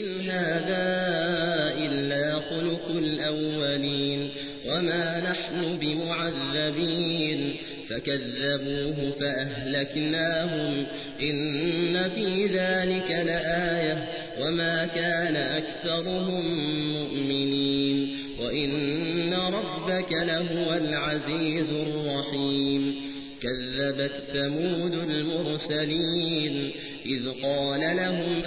إن هذا إلا خلق الأولين وما نحن بمعذبين فكذبوه فأهلكناهم إن في ذلك لآية وما كان أكثرهم مؤمنين وإن ربك لهو العزيز الرحيم كذبت ثمود المرسلين إذ قال لهم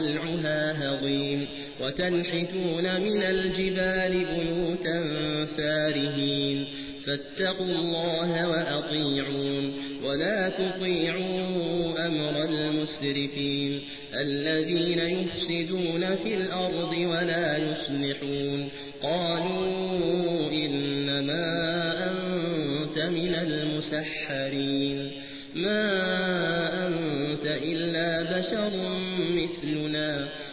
طلعها هضيم وتنحتون من الجبال بيوتا فارهين فاتقوا الله وأطيعون ولا تطيعوا أمر المسرفين الذين يفسدون في الأرض ولا يصلحون قالوا إنما أنت من المسحرين ما أنت إلا بشر